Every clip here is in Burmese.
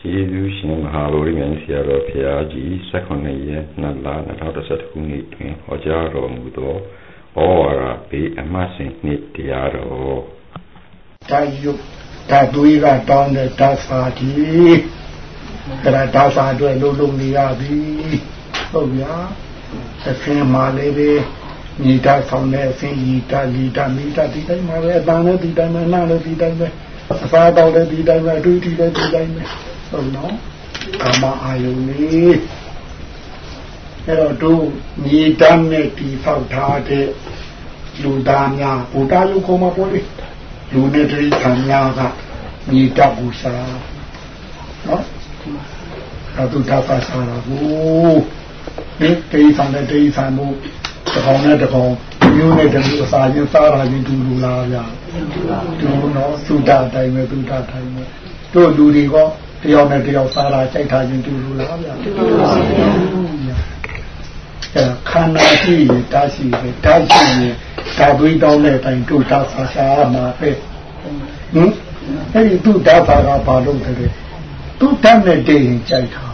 ကျေးဇူးရှင်မဟာဗောဓိမြိုင်ဆရာတော်ဖရာကြီး18ရက်2လ2012ခုနှစ်တွင်ဟောကြားတော်မူသောဩဝါဒပေအမှတ်စဉ်နှစ်တရားတော်တာယုဓာသွေးကတောင်းတဲ့ဓာစာတိအဲ့ဒါဓာစာအတွက်လုံးလုံးနေရပြီဟုတ်ဗျာအခင်မာလေးပဲညီတာဆောင်တဲ့အစင်းညီတာလီတာမိတာဒီတိုင်းမှာပဲအတန်လည်းဒီတိုင်းမှာနားလည်းဒီတိုင်းပဲအစားတော့လည်းဒီတိုင်းပဲအတွေ့အထိလည်းဒီတိုင်းပဲ ဟုတ်နော်ကာမအာယုန်လေးအဲ့တော့တို့ညီတမ်းနဲ့ဒီဖောက်ထားတဲ့လူသားများဘုရားလူခေါ်မှာပေါ့လေလူနဲ့တိခံများကညီတတ်ဘူးစားနော်အတူတာပါစားဘူးဒီတိဆန်တဲ့တိဆန်မှုတကောင်နဲ့တကောင်မျိုးနဲ့တမျိုးအစာချင်းစားတာချင်းတူလူလားဗျာတူနော်သုဒ္ဓတိုင်းပဲသုဒ္ဓတိုင်းပဲတို့လူတွေကတ ယောက်နဲ့တယောက်စားတာကြိုက်တာချင်းတူလူလားဗျာတူပါဗျာအဲခန္ဓာရှိရင်တားရှိတယ်တားရှိရင်ဒါသွေးတောင်းတဲ့အတိုင်းတို့တားစားစားမှာပဲဟင်အဲ့ဒီသူ့ဓာတ်ပါကဘာလို့တည်းသူ့ဓာတ်နဲ့တည်ရင်ကြိုက်တာ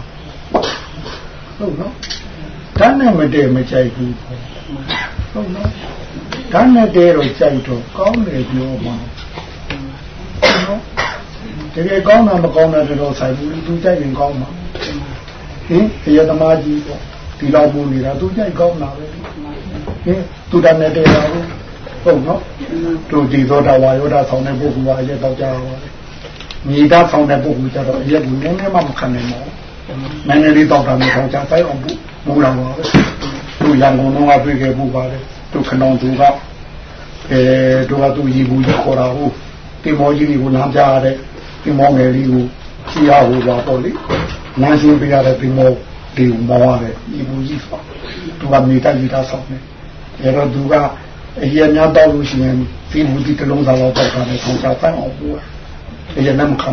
ဟုတ်နော်ဓာတ်နဲ့မတည်မကြိုက်ဘူးဟုတ်နော်ဓာတ်နဲ့တည်းတော့ကြိုက်တော့ကောင်းတယ်ပြောမှာဟုတ်နော် တကယ်ကောင်းတာမကောင်းတာတော့ဆိုင်ဘူးသူကြိုက်ရင်ကောင်းမှာဟင်ရသမားကြီးပေါ့ဒီလောက်ပူနေတာသူကြိုက်ကောင်းတာပဲဟင်သူတတ်နဲ့တည်းတာဟုတ်နော်သူဒီသောတာဝါယောတာဆောင်တဲ့ပုဂ္ဂိုလ်ကအရက်တော့ကြားပါလေမြေသားဆောင်တဲ့ပုဂ္ဂိုလ်ကြတော့အရက်ဘူးနည်းနည်းမှမခံနိုင်ပါဘူးနည်းနည်းလေးတော့တာမျိုးထောင်ချဆိုင်အောင်ဘူးဘူးလာပါပဲသူရန်ကုန်တော့တွေ့ခဲ့ဘူးပါလေသူခဏောင်သူကအဲသူကသူရီဘူးကြီးခေါ်တာဟုတ်တင်မောကြီးကိုလမ်းပြရတဲ့ တင်မောငယ်လေးကိုချီရဟိုပါတော့လေလမ်းရှင်းပြရတဲ့တင်မောဒီမောရတဲ့ရီဘူးကြီးဆိုသူကမြေသားကြီးသားဆောင်နေအဲတော့သူကအရင်များတော့လို့ရှိရင်ဒီမူဒီတလုံးစားတော့တောက်တာနဲ့ဆောင်စားပန်းအောင်ပို့အရင်လည်းမခံ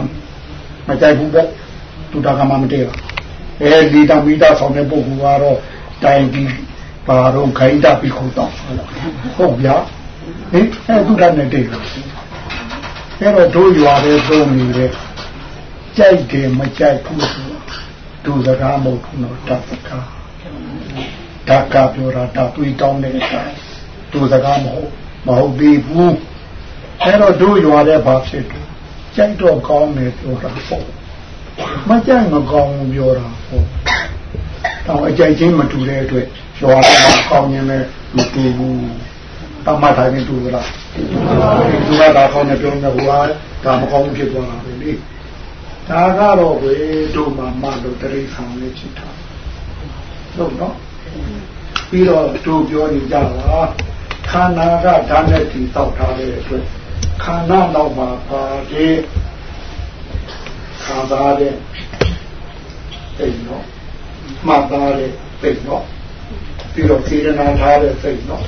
မကြိုက်ဘူးပေါ့သူတကမှမတည့်ဘူးအဲဒီတမီတာဆောင်တဲ့ပုဂ္ဂိုလ်ကတော့တိုင်ပြီးပါတော့ခိုင်းတာပြီးခုတော့ဟုတ်ဗျာဟင်အဲသူတနဲ့တည့်တယ် အဲ့တော့တို့ရွာတဲ့သုံးနေတဲ့ကြိုက်တယ်မကြိုက်ဘူးဆိုသူစကားမဟုတ်ဘူးတော့တတ်စကားဓာတ်ကပြောတာတသွေးတောင်းတဲ့အတိုင်းသူစကားမဟုတ်မဟုတ်သေးဘူးအဲ့တော့တို့ရွာတဲ့ဘာဖြစ်တယ်ကြိုက်တော့ကောင်းတယ်ပြောတာပေါ့မကြိုက်မကောင်းဘူးပြောတာပေါ့တော့အကြိုက်ချင်းမတူတဲ့အတွက်ရွာမှာကောင်းရင်လည်းမတူဘူး တမထိုင်နေတူလားသူကဒါကောင်းနေပြောနေဘူးဟာဒါမကောင်းဖြစ်သွားတာပဲလေဒါကတော့ပဲတို့မှမလို့တရိษံလေးဖြစ်တာဟုတ်နော်ပြီးတော့တို့ပြောနေကြတာခန္ဓာကဓာတ်နဲ့တည်တောက်ထားတဲ့အတွက်ခန္ဓာတော့မှာပါတဲ့ခံစားတဲ့စိတ်နော်မှတ်သားတဲ့စိတ်နော်ပြီးတော့စေတနာထားတဲ့စိတ်နော်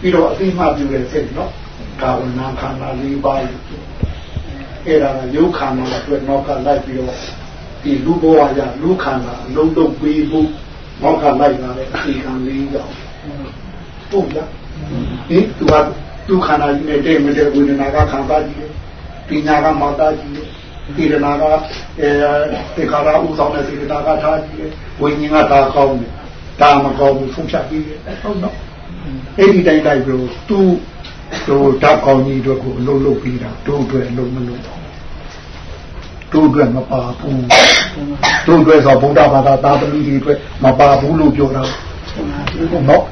ပြီးတော့အသိမှပြုတဲ့စိတ်နော်ကာဝနာခန္ဓာ၄ပါးအဲ့ဒါကယုတ်ခန္ဓာအတွက်နောက်ကလိုက်ပြီးတော့ဒီလူဘဝရလူခန္ဓာလုံးလုံးပြီးဖို့နောက်ကလိုက်လာတဲ့အသိခံလေးကြောင့်ဟုတ်လားဟင်သူကသူခန္ဓာကြီးနဲ့တည်းမတည်းဝေဒနာကခံစားကြည့်တယ်ပညာကမာတာကြည့်တယ်စေတနာကအဲတေခါရဥဆောင်တဲ့စေတနာကထားကြည့်တယ်ဝိညာဉ်ကဒါကောင်းတယ်ဒါမကောင်းဘူးဖုန်ဖြတ်ပြီးတယ်ဟုတ်နော် အဲ့ဒီတိုင်းလိုက်ပြီးသူတို့ဓာတ်ကောင်းကြီးတို့ကိုအလုံးလုံးပြီးတာတို့အတွက်အလုံးမလုံးတို့အတွက်မပါဘူးတို့အတွက်ဆိုဗုဒ္ဓဘာသာသာသမီတွေအတွက်မပါဘူးလို့ပြောတာနော်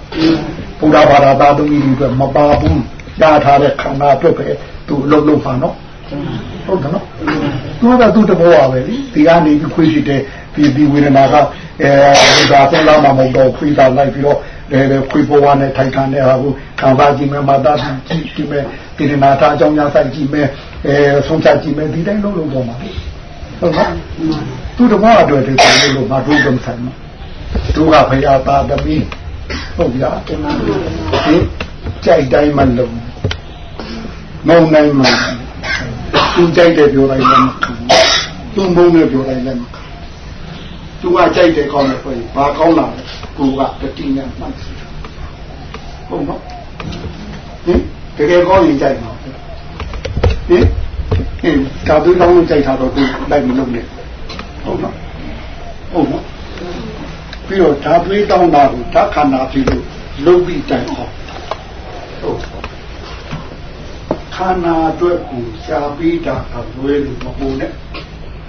ဘုရားဘာသာသာသမီတွေအတွက်မပါဘူးရထားတဲ့ခန္ဓာအတွက်ပဲသူအလုံးလုံးပါနော်ဟုတ်တယ်နော်သူကသူ့တဘောပါပဲလေဒီကနေပြီးခွေးရှိတဲ့ဒီဒီဝေဒနာကအဲဒါဆုံးလာမှမဟုတ်တော့ခွေးတာလိုက်ပြီးတော့ အဲခွေးဘဝနဲ့ထိုက်ခံတဲ့ဟာကိုခံစားကြည့်မယ်မာတာကြည့်ကြည့်မယ်ဒီနာတာအကြောင်းများဆိုင်ကြည့်မယ်အဲဆုံးဖြတ်ကြည့်မယ်ဒီတိုင်းလုံးလုံးပေါ်မှာဟုတ်နော်သူ့တဘောအတွက်ဒီလိုလို့မတို့ကမဆိုင်ဘူးသူကဖရာသားသမီးဟုတ်ဗျာဒီကြိုက်တိုင်းမလုံးမုံနိုင်မှာသူကြိုက်တယ်ပြောလိုက်လည်းမခံသူမုံနဲ့ပြောလိုက်လည်းမခံ သူကကြိုက်တယ်ကောင်းတယ်ဆိုရင်ဘာကောင်းလာလဲကိုကတတိယမှတ်စီဟုတ်နော်ဟင်တကယ်ကောင်းရင်ကြိုက်မှာဟင်ဟင်ဒါသူကောင်းလို့ကြိုက်တာတော့သူလိုက်မလုပ်နဲ့ဟုတ်နော်ဟုတ်နော်ပြီးတော့ဓာသွေးတောင်းတာကိုဓာခန္ဓာပြီးလို့လုံးပြီးတိုင်အောင်ဟုတ်ခန္ဓာအတွက်ကိုရှားပြီးတာကလွဲလို့မဟုတ်နဲ့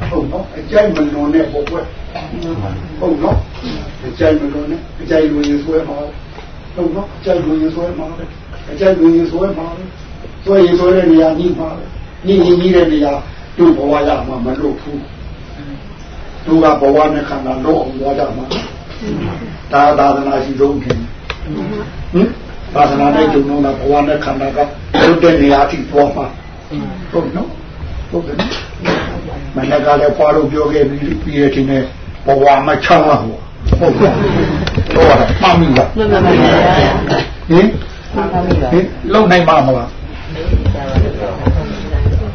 ဟုတ်နော်အကြိုက်မလွန်တဲ့ဘဝ ဟုတ်နော်အကြိုက်မလွန်နဲ့အကြိုက်လွန်ရင်ဆွဲမှာဟုတ်နော်အကြိုက်လွန်ရင်ဆွဲမှာအကြိုက်လွန်ရင်ဆွဲမှာဆွဲရင်ဆွဲတဲ့နေရာညှိမှာညှိရင်ညှိတဲ့နေရာသူ့ဘဝရမှာမလို့ဘူးသူကဘဝနဲ့ခန္ဓာလုံးအောင်သွားကြမှာဒါသာသနာရှိဆုံးခင်ဟင်သာသနာနဲ့ဂျုံလုံးကဘဝနဲ့ခန္ဓာကရုပ်တဲ့နေရာထိသွားမှာဟုတ်နော်ဟုတ်တယ်မနက်ကလည်းပွားလို့ပြောခဲ့ပြီးပြီးရခြင်းနဲ့ ဘဝမချမ်းပါဘူးဟုတ်ကဲ့တော့မှန်ပြီလားမှန်ပါပါဟင်မှန်ပါပြီဟင်လုံနိုင်မှာမလား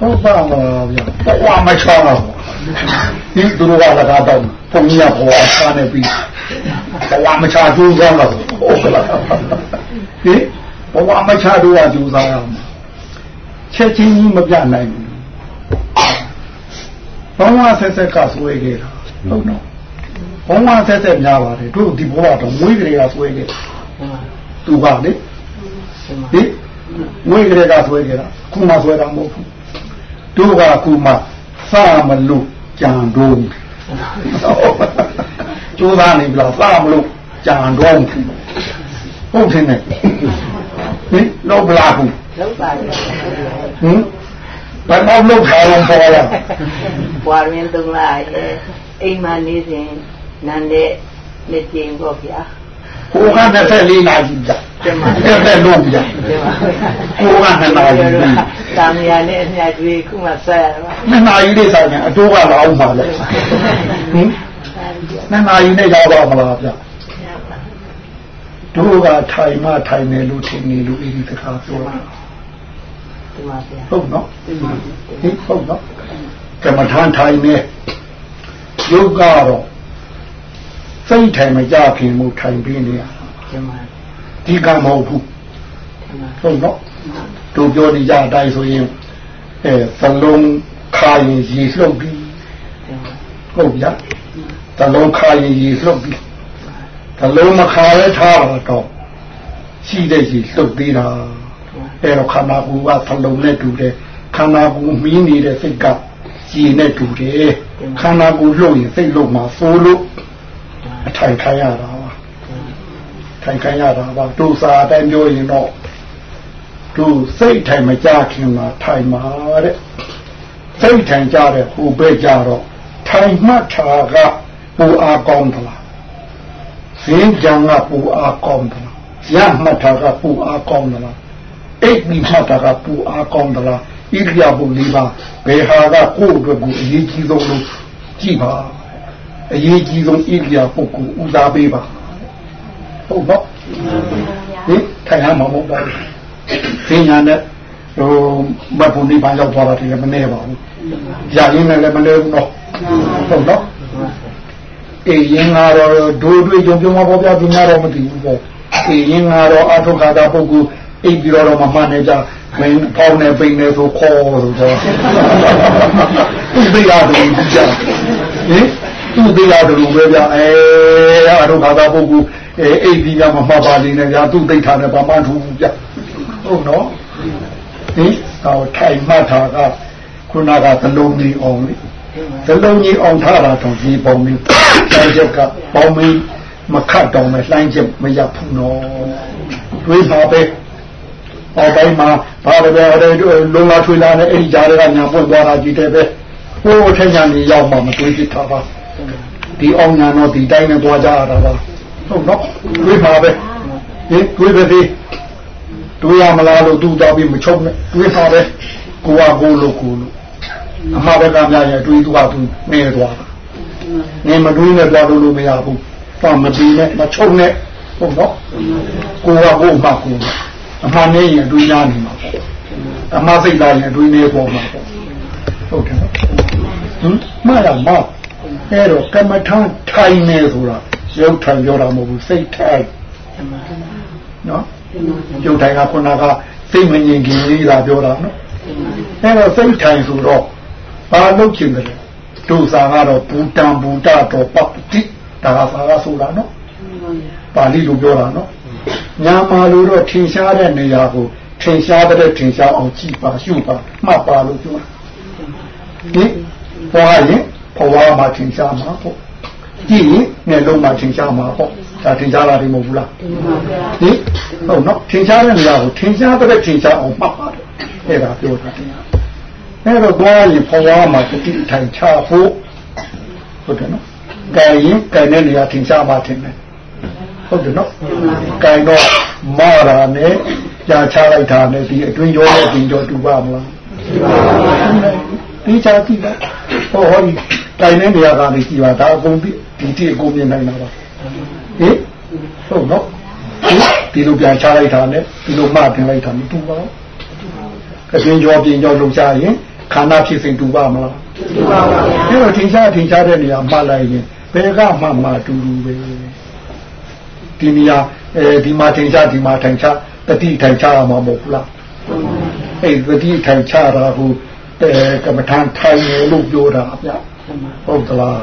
ဟုတ်ပါပါဗျာဘဝမချမ်းပါဘူးဒီသူတို့ကလည်းကားတော့ပုံကြီးကဘဝဆားနေပြီဘဝမချကျိုးစားတော့ဟုတ်ကလားဟင်ဘဝမချတို့ကကျိုးစားရအောင်ချက်ချင်းကြီးမပြနိုင်ဘူးဘဝဆက်ဆက်ကဆွဲခဲ့တာဟုတ်နော် ဘဝဆက်ဆက်များပါတယ်တို့ဒီဘဝတော့မွေးကလေးကဆွဲခဲ့သူကလေဟင်မွေးကလေးကဆွဲခဲ့တာခုမှဆွဲတာမဟုတ်ဘူးတို့ကခုမှစမလို့ကြံတော့ကျိုးသားနေပြီလားစမလို့ကြံတော့ဟုတ်တယ်နဲ့ဟင်တော့ဘလားဘူးလောက်ပါလေဟင်ဘာလို့လောက်ခါလုံးပေါ်လာဘွာရင်းသုံးလိုက်အိမ်မှာနေစဉ် နန်းတဲ့လက်ကျင်းပေါ့ဗျာဟိုက24နာရီကြာကျမတဲ့လုံးကြာဟိုက2နာရီတာမယာနဲ့အမြတ်ကြီးခုမှဆက်ရတာ2နာရီလေးဆိုင်ရင်အတိုးကလာအောင်ပါလေဟင်2နာရီနဲ့ရောက်တော့မလားဗျတို့ကထိုင်မှထိုင်နေလို့ထင်နေလို့ဤဒီတခါပြောတာဟုတ်နော်ဟင်ဟုတ်နော်ကမ္မထန်ထိုင်နေယုတ်ကတော့ စိတ်ထိုင်မကြခင်မှုထိုင်ပြီးနေရဒီကံမဟုတ်ဘူးဟုတ်နော်တို့ပြောနေကြအတိုင်းဆိုရင်အဲသလုံးခါရင်ရေလှုပ်ပြီးဟုတ်ဗျာသလုံးခါရင်ရေလှုပ်ပြီးသလုံးမခါလဲထားတော့ရှိတဲ့ရေလှုပ်သေးတာအဲတော့ခန္ဓာကိုယ်ကသလုံးနဲ့တူတယ်ခန္ဓာကိုယ်မီးနေတဲ့စိတ်ကကြည်နဲ့တူတယ်ခန္ဓာကိုယ်လှုပ်ရင်စိတ်လှုပ်မှာစိုးလို့ အထိုင်ခိုင်းရတာပါထိုင်ခိုင်းရတာပါဒုစာအတိုင်းပြောရင်တော့သူစိတ်ထိုင်မကြခင်မှာထိုင်မှာတဲ့စိတ်ထိုင်ကြတဲ့ဟိုဘက်ကြတော့ထိုင်မှတ်တာကပူအားကောင်းသလားစင်းကြံကပူအားကောင်းသလားရမှတ်တာကပူအားကောင်းသလားအိတ်မိမှတ်တာကပူအားကောင်းသလားဣရိယာပုလေးပါဘယ်ဟာကကိုယ့်အတွက်ကိုအရေးကြီးဆုံးလို့ကြည့်ပါ အရေးကြီးဆုံးဣရိယာပုကိုဦးစားပေးပါဟုတ်တော့ဟင်ထိုင်ရမှာမဟုတ်ပါဘူးသင်ညာနဲ့ဟိုမတ်ဖို့နေပါရောက်သွားတာတည်းမနေပါဘူးကြာရင်းနဲ့လည်းမလဲဘူးတော့ဟုတ်တော့အေးရင်ကတော့ဒိုးတွေကြုံကြုံမှာပေါ့ဗျာဒီများတော့မသိဘူးပေါ့အေးရင်ကတော့အထုခါတာပုဂ္ဂိုလ်အိပ်ပြီးတော့မမှန်နေကြမင်းပေါင်းနေပိန်နေဆိုခေါ်ဆိုတော့သူသိရတယ်ကြာဟင် သူသိရတယ်လို့ပဲဗျာအဲအထုခါတာပုဂ္ဂိုလ်အဲအိပ်ပြီးမှမမှတ်ပါလိမ့်နဲ့ဗျာသူသိထားတယ်ဘာမှထူးဘူးဗျာဟုတ်နော်ဟင်တော့ထိုင်မှတ်တာကခုနကသလုံးကြီးအောင်လေသလုံးကြီးအောင်ထားတာတော့ဒီပုံလေးတိုင်းချက်ကပေါင်းမင်းမခတ်တော့မယ်လှိုင်းချက်မရဘူးနော်တွေးပါပဲအော်တိုင်းမှာဘာလဲပဲအဲ့လုံလာထွေလာနဲ့အဲ့ဒီကြားတွေကညာပွင့်သွားတာကြည့်တယ်ပဲဟိုထက်ညာနေရောက်မှမတွေးကြည့်တာပါ ဒီအောင်ညာတော့ဒီတိုင်းနဲ့သွားကြရတာပါဟုတ်နော်တွေးပါပဲဟင်တွေးပဲသေးတွေးရမလားလို့သူ့တော့ပြီးမချုပ်နဲ့တွေးပါပဲကိုကကိုလို့ကိုလို့အမှားပဲကများရဲ့တွေးသူကသူနေသွားတာနေမတွေးနဲ့ပြောလို့လို့မရဘူးတော့မပြီးနဲ့မချုပ်နဲ့ဟုတ်တော့ကိုကကိုမှကိုအမှားနေရင်တွေးရနေမှာပေါ့အမှားစိတ်လာရင်တွေးနေပေါ်မှာပေါ့ဟုတ်တယ်ဟင်မှားရမှား အဲ့တော့ကမ္မထထိုင်နေဆိုတာရုပ်ထိုင်ပြောတာမဟုတ်ဘူးစိတ်ထိုင်နော်ရုပ်ထိုင်ကခုနကစိတ်မငြိမ်ခင်လေးသာပြောတာနော်အဲ့တော့စိတ်ထိုင်ဆိုတော့ဘာလုပ်ချင်တယ်တို့စာကတော့ဘူတံဘူတတော်ပပတိဒါကစာကဆိုတာနော်ပါဠိလိုပြောတာနော်ညာမာလိုတော့ထင်ရှားတဲ့နေရာကိုထင်ရှားတဲ့ထင်ရှားအောင်ကြည့်ပါရှုပါမှတ်ပါလို့ပြောဒီဘွားရင် ဘဝမှာထင်ရှားမှာပေါ့ကြည့်ရင်မျက်လုံးမှာထင်ရှားမှာပေါ့ဒါထင်ရှားတာဒီမဟုတ်ဘူးလားဟင်ဟုတ်နော်ထင်ရှားတဲ့နေရာကိုထင်ရှားတဲ့ထင်ရှားအောင်မှတ်ပါတယ်အဲ့ဒါပြောတာတရားအဲ့တော့ဘွားရင်ဘဝမှာတတိထိုင်ချဖို့ဟုတ်တယ်နော်ကဲရင်ကဲတဲ့နေရာထင်ရှားမှာထင်တယ်ဟုတ်တယ်နော်ကဲတော့မာရာနဲ့ကြာချလိုက်တာနဲ့ဒီအတွင်းရောနဲ့ဒီကြောတူပါမလား ဒီချာကြည့်ပါဟောဟောဒီတိုင်တဲ့နေရာကနေကြည့်ပါဒါအကုန်ဒီတိအကုန်မြင်နိုင်တာပါဟင်ဟုတ်နော်ဒီလိုပြန်ချလိုက်တာနဲ့ဒီလိုမှတင်လိုက်တာမတူပါဘူးအတွင်းကြောပြင်ကြောလုံချရင်ခန္ဓာဖြစ်စဉ်တူပါမလားတူပါပါဗျာအဲ့တော့ထင်ရှားထင်ရှားတဲ့နေရာမှလိုက်ရင်ဘယ်ကမှမတူဘူးပဲဒီနေရာအဲဒီမှာထင်ရှားဒီမှာထင်ရှားတတိထိုင်ချရမှာမဟုတ်ဘူးလားအဲ့တတိထိုင်ချတာကို အဲကမ္မထန်ထိုင်လို့ပြောတာဗျဟုတ်သလား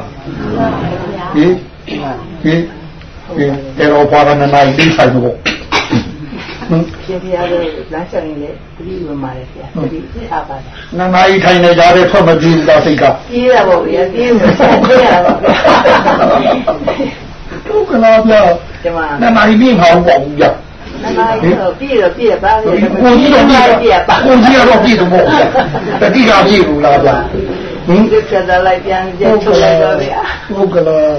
ဟင်ဟင်ဟင်အဲ့တော့ဘာရဏနိုင်ပြီးထိုင်လို့ရှင်ပြရတော့လမ်းဆောင်ရင်လည်းတတိဝင်ပါလေဗျာတတိအားပါတယ်နနာကြီးထိုင်နေကြတဲ့ဖွက်မကြည့်ဘူးလားစိတ်ကပြေးတာပေါ့ဗျာပြေးလို့ဆက်ပြေးရပါဗျာတို့ကလားဗျာဒီမှာနနာကြီးပြင်မအောင်ပေါ့ဗျာ နမတော့ပြေးတော့ပြေးပါလေကိုကြီးတော့ပြပြေးပါကိုကြီးတော့ပြည့်တော့ပေါ့တတိကပြည့်ဘူးလားဗျာဟင်ဒီကတည်းကလိုက်ပြန်ပြန်ထုတ်လိုက်တော့ဗျာဟုတ်ကလား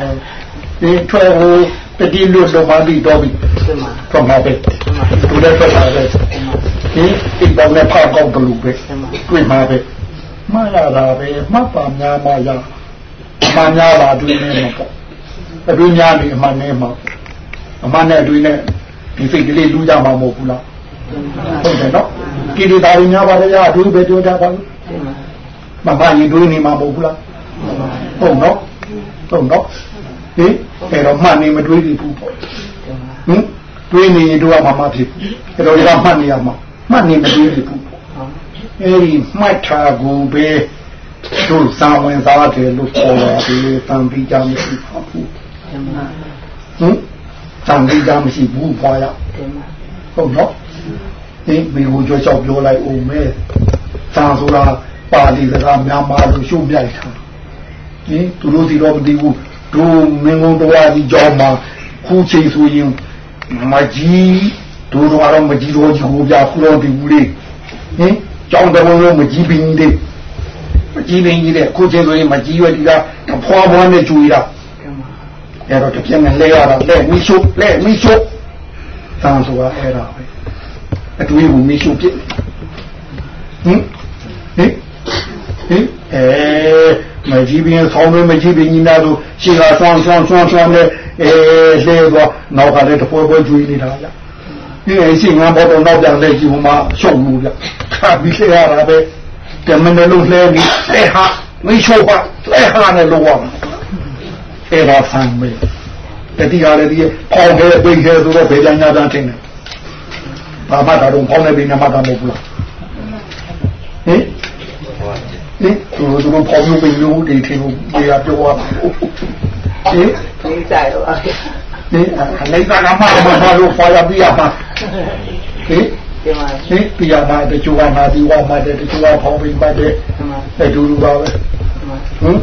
ဒီထွဲဟိုတတိလွတ်တော့မှပြီးတော့ပြီဒီမှာ from my bed သူလည်းထွက်လာတယ်ဒီဒီတော့လည်းဖောက်ကောက်တယ်လို့ပဲတွေ့မှာပဲမှားရတာပဲမှတ်ပါများမှရမှန်များပါတွေ့နေမှာပေါ့အတွင်းများနေအမှန်နဲ့မှာအမှန်နဲ့တွေ့နေ ဒီစိတ်ကလေးလူကြမှာမဟုတ်ဘူးလားဟုတ်တယ်နော်ကိလေသာတွေများပါလေရအတွေ့ပဲတွေ့တာပါမမရင်တွေ့နေမှာမဟုတ်ဘူးလားဟုတ်နော်ဟုတ်နော်ဟင်အဲ့တော့မှန်နေမတွေ့ဘူးပေါ့ဟင်တွေးနေရင်တို့ကမှမဖြစ်ဘူးအဲ့တော့ရမှတ်နေရမှာမှတ်နေမတွေးဘူးအဲ့ဒီမှတ်ထားကိုပဲတို့စာဝင်စားတယ်လို့ခေါ်ပါတယ်တန်ပြီးကြမရှိပါဘူးဟင် တန်ပြီးကြမရှိဘူးဘွာရဟုတ်နော်ဒီမိကိုကြောက်ပြောလိုက်အောင်မဲစာဆိုတာပါဠိစကားများမှလို့ရှုပ်ပြိုက်တာဒီသူတို့စီတော့မသိဘူးတို့မင်းကုန်းတော်ကြီးကြောင်းမှာခုချိန်ဆိုရင်မကြီးတို့တော့မကြီးတော့ကြီးကိုပြခုတော့ဒီဘူးလေးဟင်ကြောင်းတော်လုံးမကြီးပင်ကြီးလေးမကြီးပင်ကြီးတဲ့ခုချိန်ဆိုရင်မကြီးရွယ်ဒီကဖွာဖွာနဲ့ကျွေးတာ အဲ့တော့တပြင်းနဲ့လဲရတာလဲမိရှုလဲမိရှုတန်ဆိုတာအဲ့ဒါပဲအတွေးကိုမိရှုပြစ်ဟင်ဟင်ဟင်အဲမကြီးပင်ဆောင်းမကြီးပင်ကြီးနာလို့ရှေ့ကဆောင်းဆောင်းဆောင်းဆောင်းနဲ့အဲလဲတော့နောက်ကလည်းတပွဲပွဲကျွေးနေတာဗျဒီအရှိငါဘောတော့နောက်ပြန်လဲကြည့်ဟိုမှာရှုံမှုဗျခါပြီးလဲရတာပဲတမန်လုံးလဲပြီးလဲဟာမိရှုပါလဲဟာနဲ့လောရမှာ အဲဒါဆမ်းမေတတိကလည်းဒီပေါင်းခဲ့ပိတ်ခဲ့ဆိုတော့ဘယ်ကြညာတန်းထင်တယ်ဘာမှတော့ပေါင်းနေပြီနမတာမဟုတ်ဘူးလားဟင်ဟင်သူတို့ပေါင်းလို့ပိတ်လို့ဒီထင်လို့ဒီကပြောရမှာဟင်ဒီစားရောပါဗျာဒီအနေကကမှမမလို့ခေါ်ရပြရမှာဟင်ဒီမှာဟင်ပြရမှာတချို့ကနာဒီဝမှာတဲ့တချို့ကဖောင်းပြီးမှတဲ့ဒီမှာအဲဒူလူပါပဲဒီမှာဟင်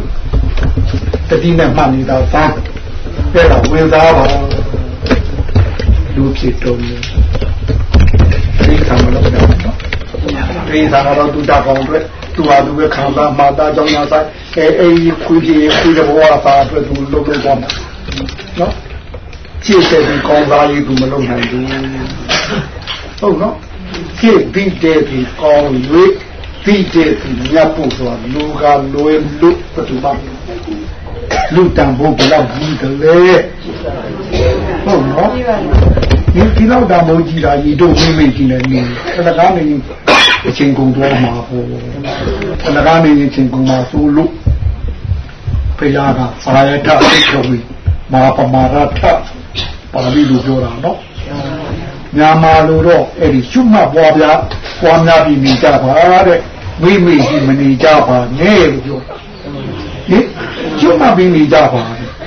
တတိနဲ့မှတ်နေတာစမ်းတဲ့တော့ဝင်သားပါလူဖြစ်တော့နေဒီကံမလို့တော့ဒီသာတော့သူတာကောင်တွေသူဟာသူပဲခံစားမာတာကြောင့်ညာဆိုင်အဲအဲခွေးကြီးခွေးတဲ့ဘဝပါအတွက်သူလုပ်လို့သွားမှာနော်ကြည့်တဲ့ဒီကောင်းသားလေးသူမလုပ်နိုင်ဘူးဟုတ်နော်ကြည့်ပြီးတဲ့ဒီကောင်းရွေးပြီးတဲ့ဒီမြတ်ဖို့ဆိုတာလူကလွယ်လူဘယ်သူမှလူ တန်ဖို့ဘယ်လောက်ကြီးတယ်လဲဟုတ်နော်ဒီဒီလောက်တန်ဖို့ကြီးတာရီတို့မိမိကြီးနေနေတကားနေအချင်းကုန်တော့မှာဟိုတကားနေအချင်းကုန်မှာဆိုလို့ဖရာကစာရထသိတော်ပြီမာပမာရထပါဠိလိုပြောတာနော်ညာမာလိုတော့အဲ့ဒီရှုမှတ်ပွားပြပွားများပြီးနေကြပါတဲ့မိမိကြီးမနေကြပါနဲ့လို့ပြောတာ ဟင်ကျွတ်မှပြီးနေကြပါ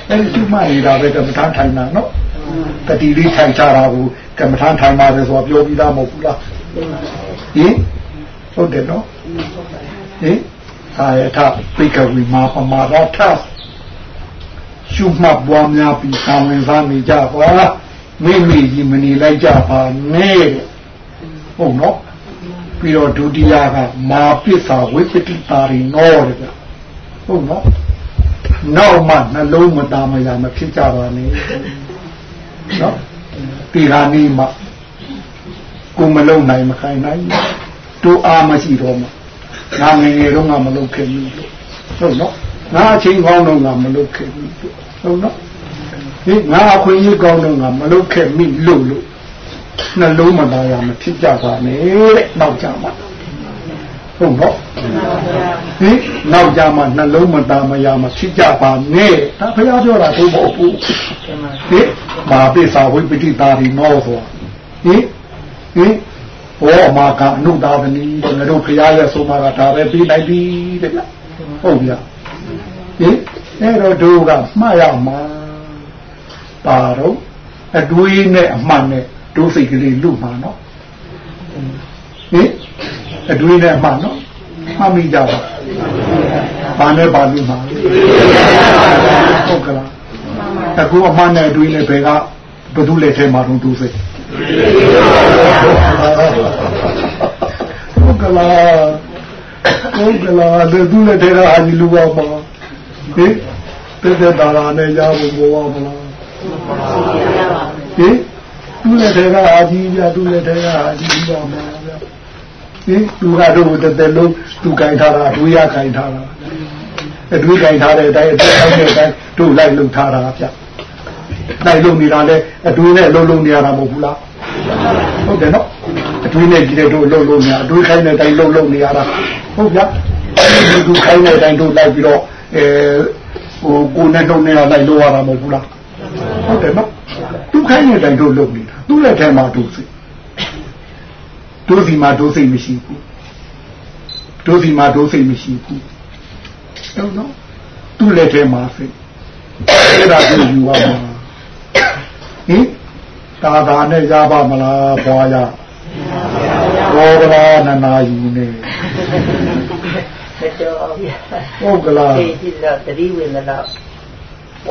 အဲဒီကျွတ်မှနေတာပဲကမ္မထာထိုင်တာနော်တတိလေးထိုင်ချတာကိုကမ္မထာထိုင်ပါတယ်ဆိုတော့ပြောပြီးသားမဟုတ်ဘူးလားဟင်ဟုတ်တယ်နော်ဟင်အာယထပိကဝီမာပမာရထရှုမှတ်ပွားများပြီးခံဝင်စားနေကြပါမိမိကြီးမနေလိုက်ကြပါနဲ့ဟုတ်နော်ပြီးတော့ဒုတိယကမာပစ္စာဝိပတိတာရီနောတဲ့ ဟုတ်နော်နောက်မှနှလုံးမသားမရမဖြစ်ကြပါနဲ့နော်ဒီဟာနေမှကိုမလုံနိုင်မခိုင်နိုင်တို့အားမရှိတော့မှငါငယ်ငယ်တော့ငါမလုပ်ခဲ့ဘူးဟုတ်နော်ငါအချိန်ကောင်းတော့ငါမလုပ်ခဲ့ဘူးဟုတ်နော်ဒီငါအခွင့်အရေးကောင်းတော့ငါမလုပ်ခဲ့မိလို့လို့နှလုံးမသားရမဖြစ်ကြပါနဲ့တဲ့နောက်ကြမှာ ဟုတ်နော်ဒီနောက်ကြမှာနှလုံးမသားမရမဖြစ်ကြပါနဲ့ဒါဘုရားပြောတာသို့မဟုတ်ဘူးဒီမာပိစာဝိပတိတာရီမောဆိုဟင်ဟင်ဘောမာကအနုဒါသနီငါတို့ဘုရားရဲ့ဆိုမှာကဒါပဲပြီးလိုက်ပြီတဲ့ဗျဟုတ်ဗျဟင်အဲ့တော့တို့ကမှားရမှာပါတော့အတွေးနဲ့အမှန်နဲ့တို့စိတ်ကလေးလူမှာနော်ဟင် အတွေးနဲ့အမှန်နော်မှတ်မိကြပါဘာနဲ့ပါလူမှာဟုတ်ကလားအခုအမှန်နဲ့အတွေးနဲ့ဘယ်ကဘယ်သူလက်ထဲမှာတော့တို့စိတ်ဟုတ်ကလားဟုတ်ကလားဘယ်သူလက်ထဲကအာဒီလူပါမှာဟင်တက်တဲ့တာလာနဲ့ရဖို့ဘောပါမလားဟင်သူ့လက်ထဲကအာကြီးပြသူ့လက်ထဲကအာကြီးပြမှာဗျ ဟင်သူကတော့တသက်လုံးသူကြိုင်ထားတာသူရကြိုင်ထားတာအတွေးကြိုင်ထားတဲ့အတိုင်းအတိုင်းအတိုင်းတို့လိုက်လုံထားတာဗျလိုက်လုံနေတာလဲအတွေးနဲ့လုံလုံနေရတာမဟုတ်ဘူးလားဟုတ်တယ်နော်အတွေးနဲ့ကြည့်တဲ့တို့လုံလုံနေရအတွေးခိုင်းတဲ့အတိုင်းလုံလုံနေရတာဟုတ်ဗျဒီသူခိုင်းတဲ့အတိုင်းတို့လိုက်ပြီးတော့အဲဟိုကိုနဲ့တော့နေရလိုက်လို့ရတာမဟုတ်ဘူးလားဟုတ်တယ်နော်သူခိုင်းတဲ့အတိုင်းတို့လုံနေတာသူ့လက်ထဲမှာတို့စိတို့ စီမှာတို့စိတ်မရှိဘူးတို့စီမှာတို့စိတ်မရှိဘူးဟုတ်နော်သူ့လက်ထဲမှာစိတ်အဲ့ဒါကိုယူရမှာဟင်သာသာနဲ့ရပါမလားဘွားရဘောကလာနနာယူနေဟုတ်ကလားဒီဒီတော့တတိဝင်တော့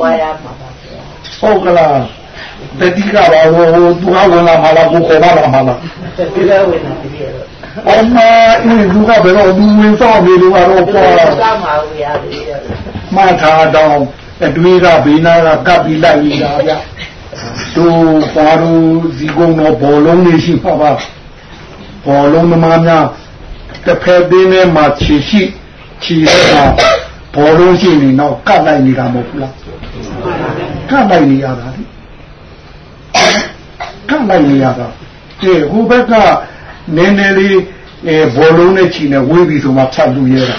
ဝါရမှာပါဗျာဟုတ်ကလား တတိကပါဟိုသူကဝင်လာမှာလားကိုခေါ်လာမှာလားဒီကဝင်လာပြီတော့အမအင်းသူကဘယ်တော့သူဝင်ဆောင်နေလို့ကတော့ပေါ်လာစောင့်ပါဦးရပြီမထာတောင်အတွေးကဘေးနာကကပ်ပြီးလိုက်နေတာဗျတို့ပါတို့ဇီကုံတော့ဘောလုံးလေးရှိပါပါဘောလုံးသမားများတစ်ဖက်သေးနဲ့မှခြေရှိခြေရတာဘောလုံးရှိနေတော့ကတ်လိုက်နေတာမဟုတ်ဘူးလားကတ်လိုက်နေရတာလေ ကတ်လိုက်နေရတာဒီဟိုဘက်ကနည်းနည်းလေးအဲဘောလုံးနဲ့ခြေနဲ့ဝေးပြီးဆိုမှဖြတ်လူရဲတာ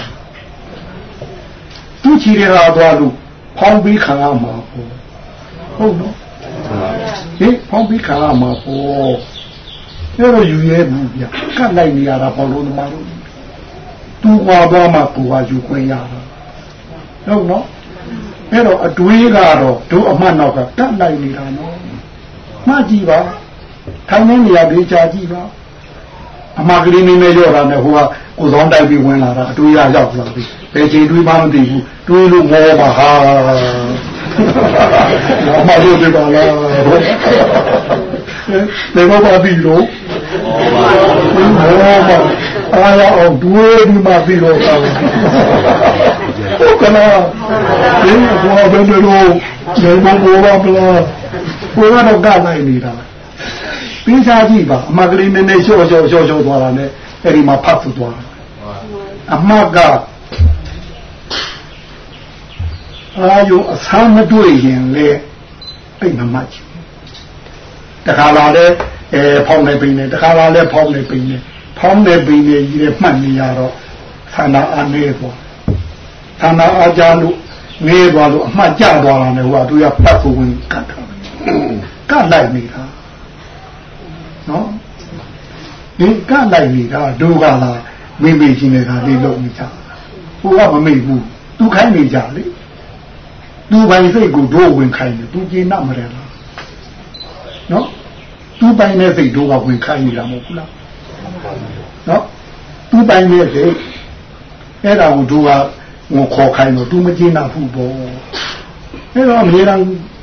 သူခြေရတာသွားလို့ဖောင်းပြီးခံရမှာပေါ့ဟုတ်နော်ဟင်ဖောင်းပြီးခံရမှာပေါ့အဲ့တော့ယူရဲဘူးဗျကတ်လိုက်နေရတာဘောလုံးသမားတို့သူ့မှာသွားမှပူပါယူခွင့်ရတာဟုတ်နော်အဲ့တော့အတွေးကတော့တို့အမှတ်နောက်ကကတ်လိုက်နေတာနော် မှတ်ကြည့်ပါထိုင်နေနေရဒေချာကြည့်ပါအမကလေးနည်းနည်းရော့တာနဲ့ဟိုကကိုစောင်းတိုက်ပြီးဝင်လာတာအတွေးရရောက်လာပြီဘယ်ချိန်တွေးမှမသိဘူးတွေးလို့ငေါပါဟာအမတို့ဒီပါလားဘယ်မှာပါပြီလို့ဟောပါအားရအောင်တွေးပြီးမှပြီးတော့တာဟုတ်ကလားဒီဘောဘယ်လိုလဲဘောဘောပါပလား ဘိုးကတော့ကနိုင်နေတာပြီးစားကြည့်ပါအမကလေးနည်းနည်းလျှော့လျှော့လျှော့လျှော့သွားတာနဲ့အဲ့ဒီမှာဖတ်သူသွားတာအမကအာယုအဆမ်းမတွေ့ရင်လေအိမ်မမချင်တခါလာလဲအဲဖောင်းနေပင်နေတခါလာလဲဖောင်းနေပင်နေဖောင်းနေပင်နေကြီးတဲ့မှတ်နေရတော့သန္တာအနေပေါ့သန္တာအကြလို့ငေးသွားလို့အမှတ်ကျသွားတာနဲ့ဟိုကသူကပတ်ဖို့ဝင်ကတ်တာ ကတ်လိုက်နေတာနော်ဒီကလိုက်နေတာဒုက္ခလားမိမိချင်းနေတာလေးလုံးမချဟိုကမမိဘူးသူခိုင်းနေကြလေသူပိုင်စိတ်ကိုတို့ဝင်ခိုင်းတယ်သူကျေနပ်မရလားနော်သူပိုင်တဲ့စိတ်တို့ကဝင်ခိုင်းနေတာမဟုတ်ဘူးလားနော်သူပိုင်တဲ့စိတ်အဲ့ဒါကိုတို့ကငိုခေါ်ခိုင်းတော့သူမကျေနပ်ဘူးပေါ့အဲ့တော့အများကြီး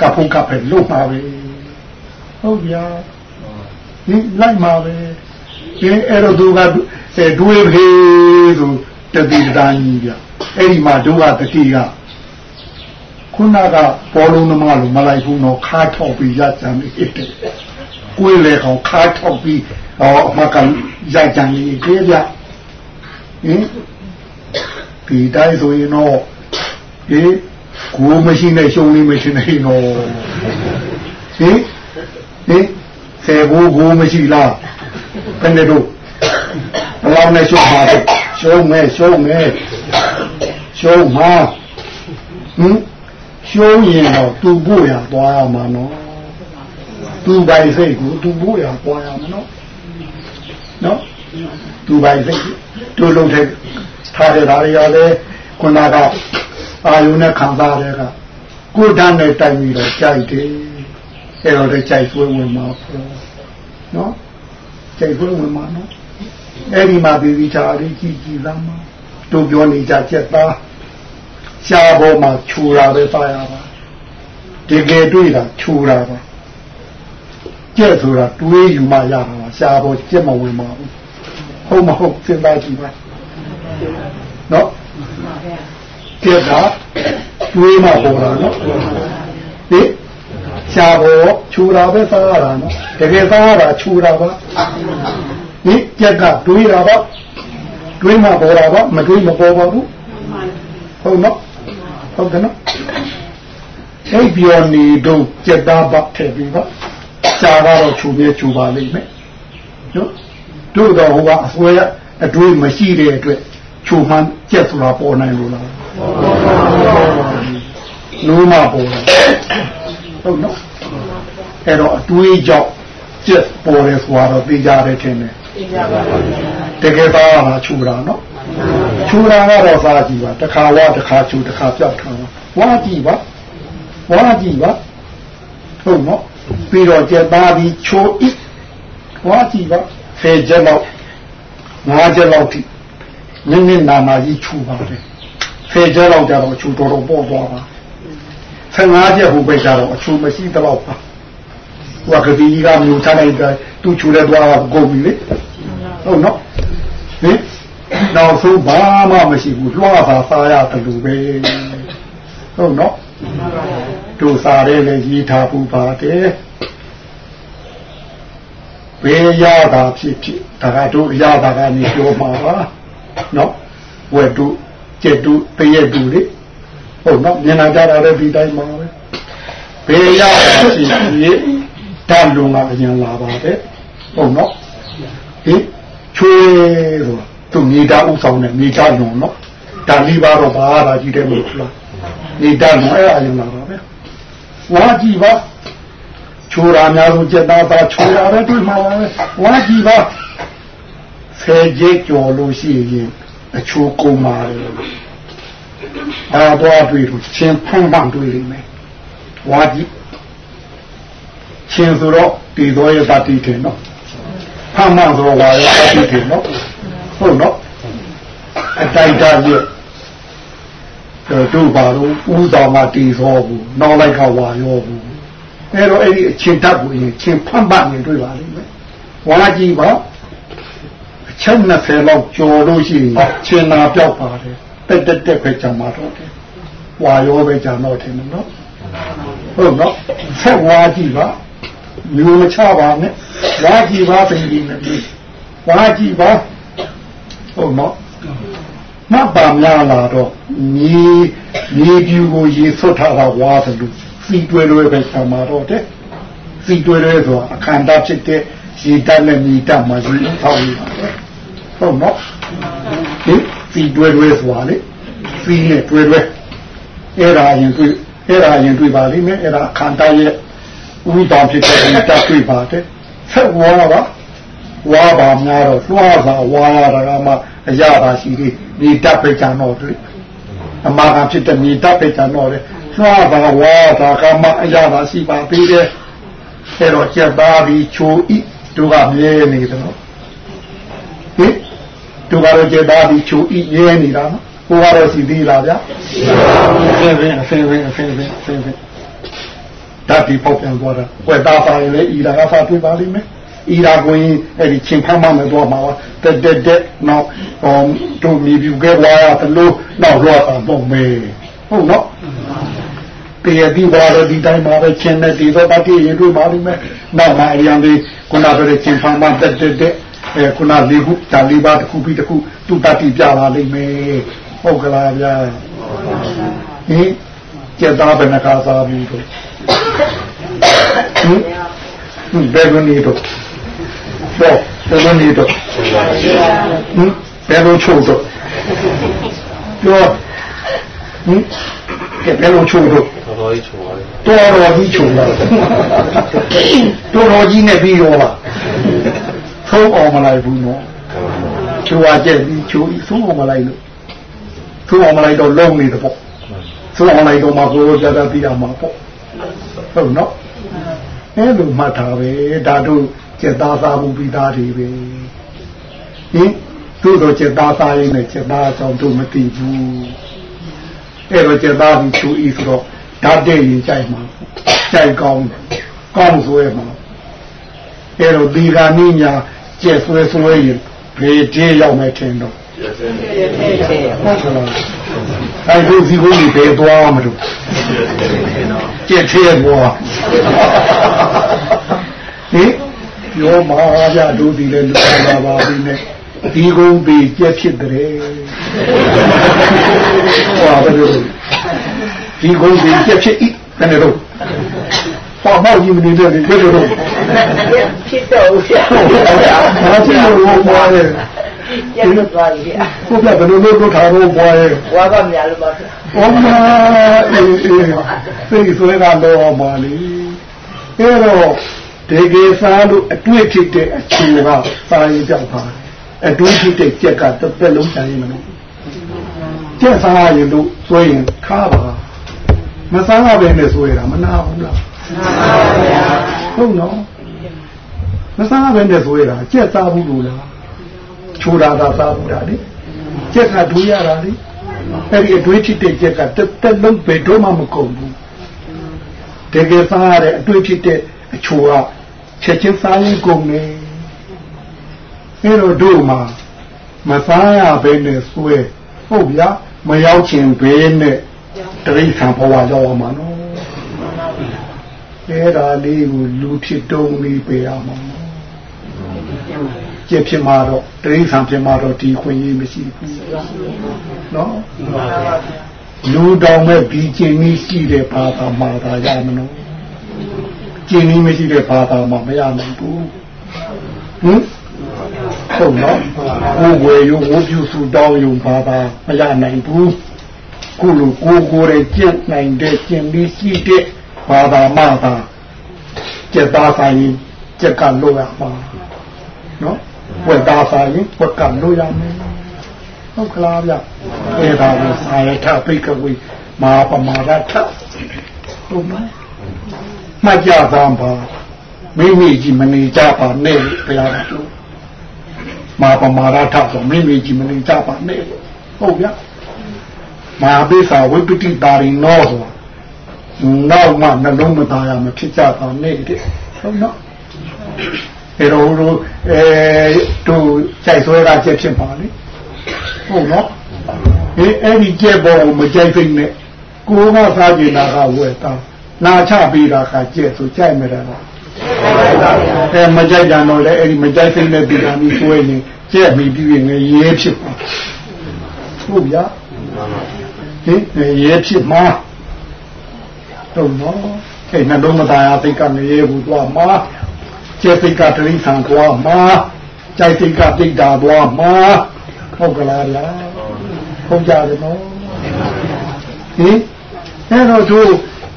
ကဖုန်ကဖက်လို့ပါပဲဟုတ်ဗျာဒီလိုက်မှာပဲဒီအဲ့တော့သူကအဲတွေးဖေးဆိုတတိတန်းကြီးဗျအဲ့ဒီမှာတို့ကတတိကခုနကပေါ်လုံးသမားလိုမလိုက်ဘူးတော့ခါထောက်ပြီးရကြမ်းနေတယ်ကိုယ်လေကောင်ခါထောက်ပြီးဟောအမကရကြမ်းနေတယ်ဗျဟင်ဒီတိုင်းဆိုရင်တော့ဒီ ကိုမရှိနဲ့ရှုံးလေးမရှိနဲ့တော့ဟင်ဟင်ဆယ်ဘူးကိုမရှိလားဘယ်နဲ့တော့ဘလောက်နဲ့ရှုံးပါလဲရှုံးမယ်ရှုံးမယ်ရှုံးမှာဟင်ရှုံးရင်တော့သူ့ဖို့ရသွားရမှာနော်သူပိုင်စိတ်ကိုသူ့ဖို့ရသွားရမှာနော်နော်သူပိုင်စိတ်တို့လုံးတဲ့ထားတဲ့ဓာရီရလဲခုနက အာယုနဲ့ခံစားတဲ့ကကိုယ်တန်းနဲ့တိုင်ပြီးတော့ကြိုက်တယ်အဲ့တော့ကြိုက်ဆွဲဝင်မှာပေါ့နော်ကြိုက်ဆွဲဝင်မှာနော်အဲ့ဒီမှာပြည်ပြီးချာလေးကြည့်ကြည့်သားမှာတို့ပြောနေကြချက်သားရှားပေါ်မှာခြူတာပဲပါရပါတကယ်တွေ့တာခြူတာပါကြက်ဆိုတာတွေးယူမှရတာပါရှားပေါ်ကြက်မဝင်ပါဘူးဟုတ်မဟုတ်စဉ်းစားကြည့်ပါနော် ကြက်ကတွေးမှပေါ်တာနော်ဟင်ရှားပေါ်ခြူတာပဲစားရတာနော်တကယ်စားရတာခြူတာပါဟင်ကြက်ကတွေးတာပါတွေးမှပေါ်တာပါမတွေးမပေါ်ပါဘူးဟုတ်နော်ဟုတ်တယ်နော်အဲ့ပြောနေတော့ကြက်သားပါထည့်ပြီးပါရှားကတော့ခြူပြခြူပါလိမ့်မယ်နော်တို့တော့ဟိုကအစွဲအတွေးမရှိတဲ့အတွက် ခြူမှန်းကြက်ဆိုတာပေါ်နိုင်လို့လားလုံးမပေါ်တယ်ဟုတ်နော်အဲ့တော့အတွေးကြောင့်ကြက်ပေါ်တယ်ဆိုတော့သိကြတယ်ထင်တယ်တကယ်သားကခြူတာနော်ခြူတာကတော့စားကြည့်ပါတစ်ခါဝါတစ်ခါခြူတစ်ခါပြောက်ထားပါဝါကြည့်ပါဝါကြည့်ပါဟုတ်နော်ပြီးတော့ကြက်သားပြီးချိုးဤဝါကြည့်ပါဖယ်ချက်လောက်ငါးချက်လောက်ထိ နင်းနေနာနာကြီးခြူပါတယ်ဖယ်ချက်လောက်ကြတော့ခြူတော်တော်ပေါ့သွားပါ15ချက်ဟိုပဲကြတော့အခြူမရှိတော့ပါဟိုကတိကြီးကမျိုးထားလိုက်တယ်သူခြူလဲသွားကုန်ပြီလေဟုတ်နော်ဟင်နောက်ဆုံးဘာမှမရှိဘူးလွှာသာစားရတယ်လို့ပဲဟုတ်နော်တို့စားရဲလည်းရေးထားပူပါတယ်ဘယ်ရတာဖြစ်ဖြစ်ဒါကတို့ရတာကနေပြောမှာပါ နော်ဝက်တို့ကျက်တို့တရက်တို့လေဟုတ်နော်မျက်နှာကြတာလည်းဒီတိုင်းပါပဲဘယ်ရတာဖြစ်ဖြစ်တန်လုံးကအရင်လာပါတယ်ဟုတ်နော်ဟင်ချွေးဆိုသူမြေတာဥဆောင်တဲ့မြေတာလုံးနော်ဒါလီပါတော့ဘာသာကြီးတယ်မဟုတ်လားမြေတာလုံးအဲ့အရင်လာပါပဲဝါကြည့်ပါချိုးရာများဆုံးစက်သားသားချိုးရာပဲတွေ့မှာပါပဲဝါကြည့်ပါ ဆယ်ကျက်ကျော်လို့ရှိရင်အချိုးကုန်ပါလေအာတော့တွေ့လို့ချင်းဖုံးပန်းတွေ့လိမ့်မယ်ဝါကြည့်ချင်းဆိုတော့တည်တော်ရဲ့တတိတယ်နော်ဖမ်းမှန်ဆိုတော့ဝါရဲ့တတိတယ်နော်ဟုတ်နော်အတိုက်တာရဲ့တို့ပါတော့ဥတော်မှာတည်သောဘူးနောက်လိုက်ကဝါရောဘူးအဲတော့အဲ့ဒီအချင်းတတ်ကိုရင်ချင်းဖမ်းပနေတွေ့ပါလိမ့်မယ်ဝါကြီးပါ အချက်20လောက်ကျော်လို့ရှိရင်ချင်းနာပြောက်ပါတယ်တက်တက်တက်ပဲကြမှာတော့တယ်ဝါရောပဲကြတော့တယ်နော်ဟုတ်နော်ဆက်ဝါကြီးပါမျိုးမချပါနဲ့ဝါကြီးပါပြင်ပြီးနေပြီဝါကြီးပါဟုတ်နော်မပါများလာတော့ညီညီပြူကိုရေဆွတ်ထားတာဝါသလိုစီတွဲတွဲပဲဆံမာတော့တဲ့စီတွဲတွဲဆိုတာအခန္ဓာဖြစ်တဲ့ရေတတ်နဲ့မြေတတ်မှာရေထောက်ရပါတယ် ဟုတ်နော်ဟင်စီတွဲတွဲဆိုတာလေစီနဲ့တွဲတွဲအဲ့ဒါရင်တွေ့အဲ့ဒါရင်တွေ့ပါလိမ့်မယ်အဲ့ဒါအခန္ဓာရဲ့ဥဒ္ဒါဖြစ်တဲ့ရေတတ်တွေ့ပါတယ်ဆက်ဝါပါဝါပါများတော့လွှားစာဝါရတာကမှအရပါရှိသေးဒီတတ်ပဲကြံတော့တွေ့ဟအမှားကဖြစ်တဲ့မြေတပ်ပဲကြတော့တယ်သွားပါဝါသာကမအရာပါရှိပါသေးတယ်အဲ့တော့ကျက်သားပြီးချိုဤတို့ကမြဲနေတယ်နော် ဟင်တို့ကတော့ကျက်သားပြီးချိုဤရဲနေတာနော်ကိုကတော့ရှိသေးလားဗျာရှိပါဘူးဆင်းဆင်းဆင်းဆင်းဆင်းဆင်းဓာတ်ဒီပေါက်ပြန်သွားတာဝက်သားပါရင်လေဤတာကဖာပြပါလိမ့်မယ်ဤတာကိုရင်အဲ့ဒီချင်းဖမ်းမမယ်တော့မှာတက်တက်တက်နောက်ဟောတို့မြည်ပြူခဲ့သွားရသလိုနောက်တော့ပုံမေးဟုတ်နော်တရတိဘာရဒီတိုင်းမှာပဲချင်းနဲ့ဒီတော့တတိရင်တို့ပါလိမ့်မယ်နောက်မှအရင်လေးခုနကတည်းကချင်းဖမ်းမတက်တက်တက် အဲခုနလေးခုဒါလေးပါတစ်ခုပြီးတစ်ခုသူတတိပြလာလိမ့်မယ်ဟုတ်ကလားဗျာဟင်ကျက်သားဘယ်နှခါစားပြီးတော့ဟင်ဘယ်လိုနေတော့တော့ဘယ်လိုနေတော့ဟင်ဘယ်လိုချို့တော့ပြောဟင်ကဲဘယ်လိုချို့တော့တော်တော်ကြီးချို့ပါတော်တော်ကြီးချို့လာတော်တော်ကြီးနဲ့ပြီးတော့ပါ သုံးအောင်မလိုက်ဘူးနော်ချိုးရကျက်ပြီးချိုးပြီးသုံးအောင်မလိုက်လို့သုံးအောင်မလိုက်တော့လုံးနေတယ်ပေါ့သုံးအောင်လိုက်တော့မှကိုယ်ကြတာပြီးရမှာပေါ့ဟုတ်နော်အဲလိုမှတ်တာပဲဒါတို့ကျက်သားစားမှုပြီးသားတွေပဲဟင်သူ့တော့ကျက်သားစားရင်းနဲ့ကျက်သားဆောင်တို့မသိဘူးအဲ့တော့ကျက်သားပြီးချိုးဤဆိုတော့ဓာတ်တဲ့ရင်ကြိုက်မှာကြိုက်ကောင်းကောင်းဆွဲမှာ အဲ့တော့ဒီကနေ့ညာကျက်ဆွဲဆွဲရင်ဘေးတေးရောက်မယ်ထင်တော့ဟုတ်ကဲ့အဲ့ဒီစီကိုဒီဘေးသွားမလို့ကျက်သေးဘောဟင်ပြောမှာကြတို့ဒီလည်းလူလာပါပြီနဲ့ဒီကုန်းပေကြက်ဖြစ်တယ်ဟောပါလို့ဒီကုန်းပေကြက်ဖြစ်ဤတဲ့တော့ ဟောမောက်ကြီးမနေတဲ့ဒီလိုတော့ဖြစ်တော့ဦးရဘာဖြစ်လို့ဘောရဲကျက်သွားပြီဟုတ်ကဲ့ဘယ်လိုလုပ်လို့ထားလို့ဘောရဲဝါကများလို့ပါဟောမအေးအေးစိတ်ဆွဲတာတော့ပါလေအဲ့တော့ဒေကေစားလို့အတွေ့ဖြစ်တဲ့အချိန်ကစာရေးကြောက်ပါအတွေ့ဖြစ်တဲ့ကြက်ကတစ်သက်လုံးတန်ရင်မလို့ကြက်စားရင်လို့ဆိုရင်ခါပါမစားရဘဲနဲ့ဆိုရတာမနာဘူးလား နာပါဗျာဟုတ်နော်မစားဘဲနဲ့ဆိုရတာကြက်စားဘူးလို့လားချိုးတာသာစားဘူးတာလေကြက်ကဒူးရတာလေအဲ့ဒီအတွေ့ဖြစ်တဲ့ကြက်ကတစ်သက်လုံးဘယ်တော့မှမကုန်ဘူးတကယ်စားရတဲ့အတွေ့ဖြစ်တဲ့အချိုကချက်ချင်းစားရင်ကုန်တယ်အဲ့တော့တို့မှာမစားရဘဲနဲ့ဆွဲဟုတ်ဗျာမရောက်ချင်ဘဲနဲ့တရိษံဘဝရောက်အောင်မနော် အဲ့ဒါလေးကိုလူဖြစ်တုံးလေးပေးရမှာကျဖြစ်မှာတော့တရိษံဖြစ်မှာတော့ဒီခွင့်ရေးမရှိဘူးနော်လူတော်မဲ့ဒီကျင်ကြီးရှိတဲ့ဘာသာမှာသာရမလို့ကျင်ကြီးမရှိတဲ့ဘာသာမှာမရနိုင်ဘူးဟင်ဟုတ်နော်ကိုယ်ဝယ်ရုံဝုပြုစုတောင်းရုံဘာသာမရနိုင်ဘူးခုလိုကိုယ်ကိုယ်ရဲ့ကျင့်နိုင်တဲ့ကျင့်ပြီးရှိတဲ့ ဘာသာမှသာကျက်သားဆိုင်ကျက်ကလို့ရမှာနော်ဝက်သားဆိုင်ဝက်ကလို့ရမယ်ဟုတ်ကလားဗျအဲ့ဒါကိုဆာယထပိကဝေမာပမာရထဟုတ်မမှတ်ကြသမ်းပါမိမိကြီးမနေကြပါနဲ့ဘုရားတို့မာပမာရထဆိုမိမိကြီးမနေကြပါနဲ့ဟုတ်ဗျမဟာပိစာဝိပတိတာရိနောဆို နောက်မှနှလုံးမသားရမဖြစ်ကြပါနဲ့တဲ့ဟုတ်နော်အဲတော့အဲတို့ကြိုက်ဆွဲတာချက်ဖြစ်ပါလေဟုတ်နော်အဲအဲ့ဒီကြက်ပေါ်မကြိုက်သိနဲ့ကိုကစားကြတာကဝယ်တာနာချပေးတာကကြက်ဆိုကြိုက်မရတာအဲမကြိုက်ကြတော့လေအဲ့ဒီမကြိုက်သိနဲ့ပြည်တာပြီးဆွဲရင်ကြက်မိပြီးရင်ရဲဖြစ်ပါဟုတ်ဗျာဟင်ရဲဖြစ်မှာ တုံတော့ခဲနှလုံးမသားရသိကနေရဘူးသွားမှာကျေသိကတရိသံသွားမှာကြိုက်သိကပိတ်တာသွားမှာဟုတ်ကလားဗျာဟုတ်ကြတယ်နော်ဟင်အဲ့တော့သူ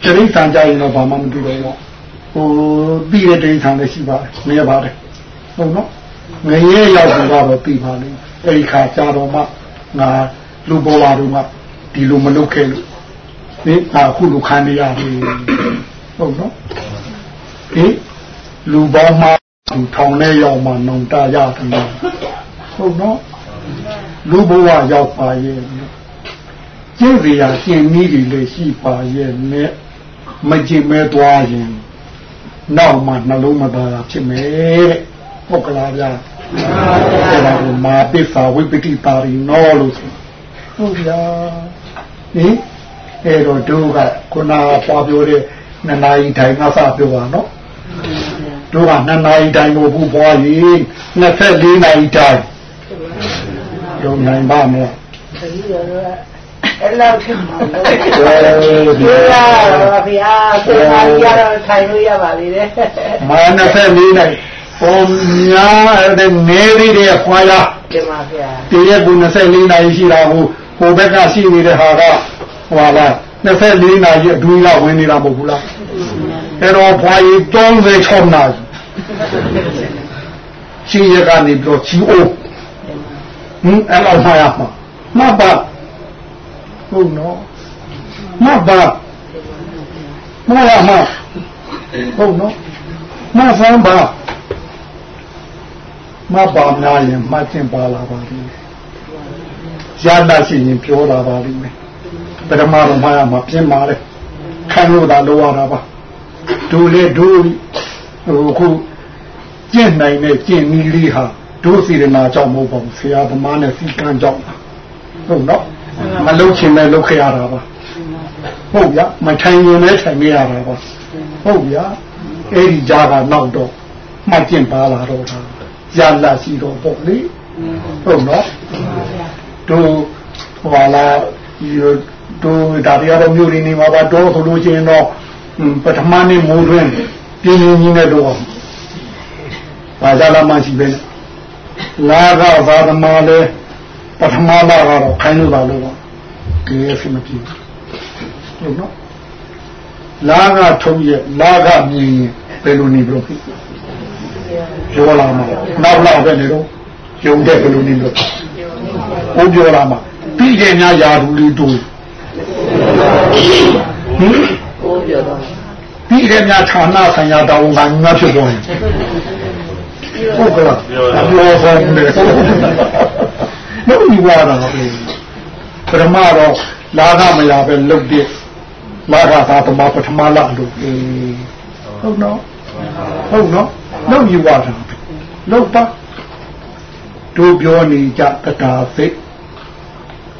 တရိသံကြရင်တော့ဘာမှမတွေ့တော့ဘူးဟိုပြီးတဲ့တရိသံလည်းရှိပါတယ်မရပါတယ်ဟုတ်နော်ငရဲရောက်ကြတော့ပြီးပါလိမ့်အဲ့ဒီခါကြတော့မှငါလူပေါ်လာတော့မှဒီလိုမလုပ်ခဲ့လို့ ဟင်အခုလိုခံရပြီဟုတ်နော်ဟင်လူပေါင်းမှသူထောင်ထဲရောက်မှနှုံတရတယ်ဟုတ်နော်လူဘဝရောက်ပါရဲ့ကျင့်စရာကျင့်နည်းတွေလည်းရှိပါရဲ့နဲ့မကျင့်မဲသွားရင်နောက်မှနှလုံးမသားတာဖြစ်မယ်တဲ့ဟုတ်ကလားဗျာအဲ့ဒါကိုမာပိစာဝိပတိပါရီနော်လို့ဆိုဟုတ်ဗျာဟင် အဲ့တော့တို့ကခုနကပွားပြောတဲ့နှစ်နာရီတိုင်းကစပြောပါနော်တို့ကနှစ်နာရီတိုင်းကိုဘူးပွားရင်24နာရီတိုင်းတို့နိုင်ပါမလားအဲ့လောက်ထင်ပါလို့ဒီလာပါဗျာစေမာကြီးကတော့ထိုင်လို့ရပါလေတဲ့မာ24နိုင်ဟိုများတဲ့နေသေးတဲ့ခွာရတင်ပါဗျာတရက်ကူ24နိုင်ရှိတာကိုဟိုဘက်ကရှိနေတဲ့ဟာက ဟွာလား24နာရီအတွင်းကဝင်နေတာမဟုတ်ဘူးလားအဲ့တော့ဘွားကြီး36နာရီရှိရကနေပြီးတော့ချီအိုးဟင်အဲ့လောက်မှာရမှာမပါဟုတ်နော်မပါမရမှာဟုတ်နော်မဆန်းပါမပါများရင်မှတ်ကျင်ပါလာပါလိမ့်မယ်ရတာရှိရင်ပြောလာပါလိမ့်မယ် ပထမတော့မှားရမှာပြင်းပါလေခံလို့သာလိုရတာပါဒူလေဒူဟိုခုကျင့်နိုင်တဲ့ကျင့်နည်းလေးဟာဒုစီရနာကြောင့်မဟုတ်ပါဘူးဆရာသမားနဲ့စီကံကြောင့်ဟုတ်နော်မလုချင်လည်းလုခဲ့ရတာပါဟုတ်ဗျာမထိုင်ရင်လည်းထိုင်မရတာပါဟုတ်ဗျာအဲ့ဒီကြားကနောက်တော့မှတ်ကျင့်ပါလာတော့တာရလာရှိတော့ပေါ့လေဟုတ်နော်တို့ဟောလာ တို့ဒါတရားတော်မျိုးရင်းနေမှာပါတော့ဆိုလို့ရှိရင်တော့ပထမနေ့မိုးတွင်ပြင်းပြင်းကြီးနဲ့တော့ဘာသာလာမှရှိပဲလာကသာသမာလဲပထမလာကတော့ခိုင်းလို့ပါလို့ပေါ့ဒီရစမပြေဟုတ်နော်လာကထုံးရဲ့လာကမြင်ရင်ဘယ်လိုနေလို့ဖြစ်ပြောလာမှာနောက်လာပဲနေတော့ကျုံတဲ့ဘယ်လိုနေလို့ဘုံပြောလာမှာပြီးတယ်များယာဘူးလေးတို့ ဟင်ကိုပြောတော့ပြီးတယ်များဌာနဆိုင်ရာတောင်းကငါဖြစ်သွားရင်ဟုတ်ကလားပြောဆောင်တယ်လို့ဒီဝါတာပဲပထမတော့လာကမရပဲလုတ်တဲ့လာကသာတမပထမလာလို့ဟုတ်နော်ဟုတ်နော်လို့ဒီဝါတာလုတ်ပါတို့ပြောနေကြတတာစိတ်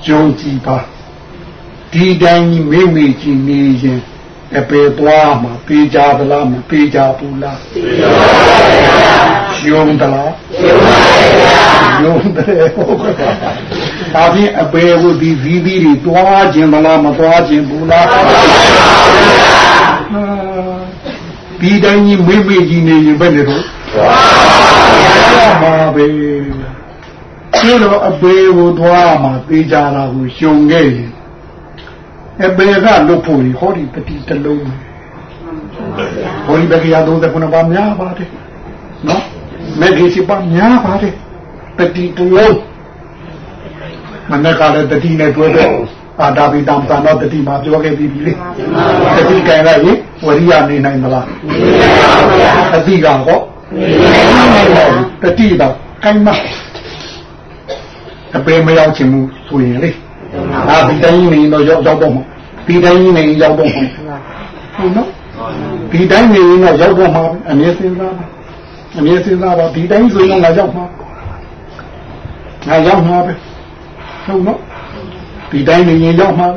ယုံကြည်ပါ ဒီတိုင်းကြီးမိမိကြည့်နေရင်အပေသွားမှာပေးကြသလားမပေးကြဘူးလားပေးကြပါဗျာယုံသလားယုံပါဗျာယုံတယ်ဟုတ်ကဲ့ဒါဖြင့်အပေဝဒီဗီဒီတွေတွားခြင်းမလားမတွားခြင်းဘူးလားဒီတိုင်းကြီးမိမိကြည့်နေရင်ဘယ်နဲ့တော့မှာပဲကျတော့အပေကိုသွားမှာပေးကြတာကိုရှုံခဲ့ရင် အပေကလွတ်ဖို့ဟောဒီပတိတလုံးဟောဒီဘက်ကရ39ပါများပါတယ်နော်မေဂီစီပါများပါတယ်ပတိတလုံးမနေ့ကလည်းတတိနဲ့တွဲတော့အာဒါဘီတံတန်တော့တတိမှာပြောခဲ့ပြီးပြီလေတတိကံကရေဝရိယနေနိုင်မလားတတိကတော့တတိတော့ကိုင်းမအပေမရောက်ချင်ဘူးဆိုရင်လေ အာဒီတိုင်းနေတော့ရောက်ရောက်တော့မှာဒီတိုင်းနေရောက်တော့မှာဟုတ်နော်ဒီတိုင်းနေတော့ရောက်တော့မှာအမြဲစဉ်းစားပါအမြဲစဉ်းစားပါဒီတိုင်းဆိုရင်ငါရောက်မှာငါရောက်မှာပဲဟုတ်နော်ဒီတိုင်းနေရင်ရောက်မှာ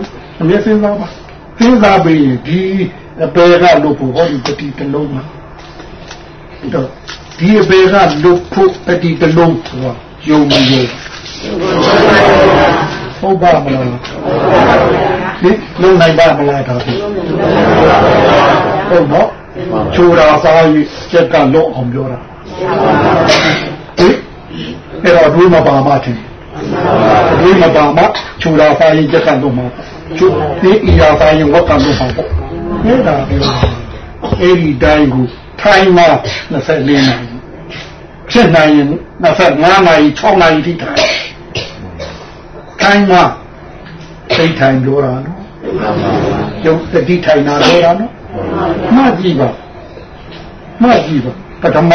အမြဲစဉ်းစားပါစဉ်းစားပြီးဒီအပေကလို့ဖို့ဟောဒီပတိတလုံးမှာတော့ဒီအပေကလို့ဖို့ပတိတလုံးဆိုယုံမယုံ ဟုတ်ပါမလားဒီလုံးနိုင်ပါမလားဒါဖြင့်ဟုတ်တော့ချိုးတာစားရကြက်ကလုံးအောင်ပြောတာဟင်အဲ့တော့ဒွေးမပါမထင်ဒွေးမပါမချိုးတာစားရကြက်ကလုံးမှာချိုးဒီအရာစားရင်ဝတ်ကလုံးမှာပေါ့ဟဲ့ဒါပြောအဲ့ဒီတိုင်းကိုထိုင်းမှာ24နိုင်ဖြစ်နိုင်ရင်25နိုင်6နိုင်ထိထိုင် ခိုင်းမှာစိတ်ထိုင်ပြောတာနော်ယုတ်တတိထိုင်တာပြောတာနော်မှတ်ကြည့်ပါမှတ်ကြည့်ပါပထမ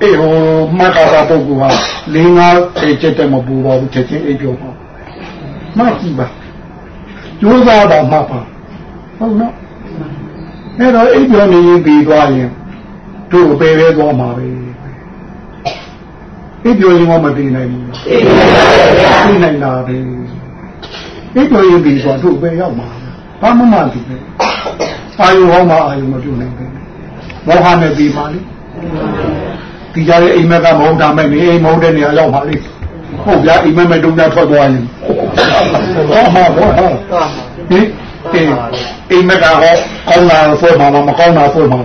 အေဟိုမက္ခရာပုဂ္ဂိုလ်ဟာ၄၅စေချက်တည်းမပူပါဘူးချက်ချင်းအိပ်ပြောပါမှတ်ကြည့်ပါကြိုးစားတာမှတ်ပါဟုတ်နော်အဲ့တော့အိပ်ပြောနေရင်ပြီးသွားရင်တို့အပေပဲသွားမှာပဲအိပ်ပြောရင်မတည်နိုင်ဘူးတည်နိုင်တာပဲ အိပ်ပြောရင်ပြီးသွားတို့ပဲရောက်မှာဘာမှမတည်ဘူးအာယုဟောမှာအာယုမပြုတ်နိုင်ဘူးမောဟနဲ့ပြီးပါလိဒီကြရဲ့အိမ်မက်ကမဟုတ်တာမဲ့နေအိမ်မဟုတ်တဲ့နေရာရောက်ပါလိဟုတ်ဗျာအိမ်မက်မဲ့တုံးတာထွက်သွားရင်ဟောမှာဟောဟောဟင်အိမ်မက်ကဟောကောင်းတာဆွဲမှာမကောင်းတာဆွဲမှာ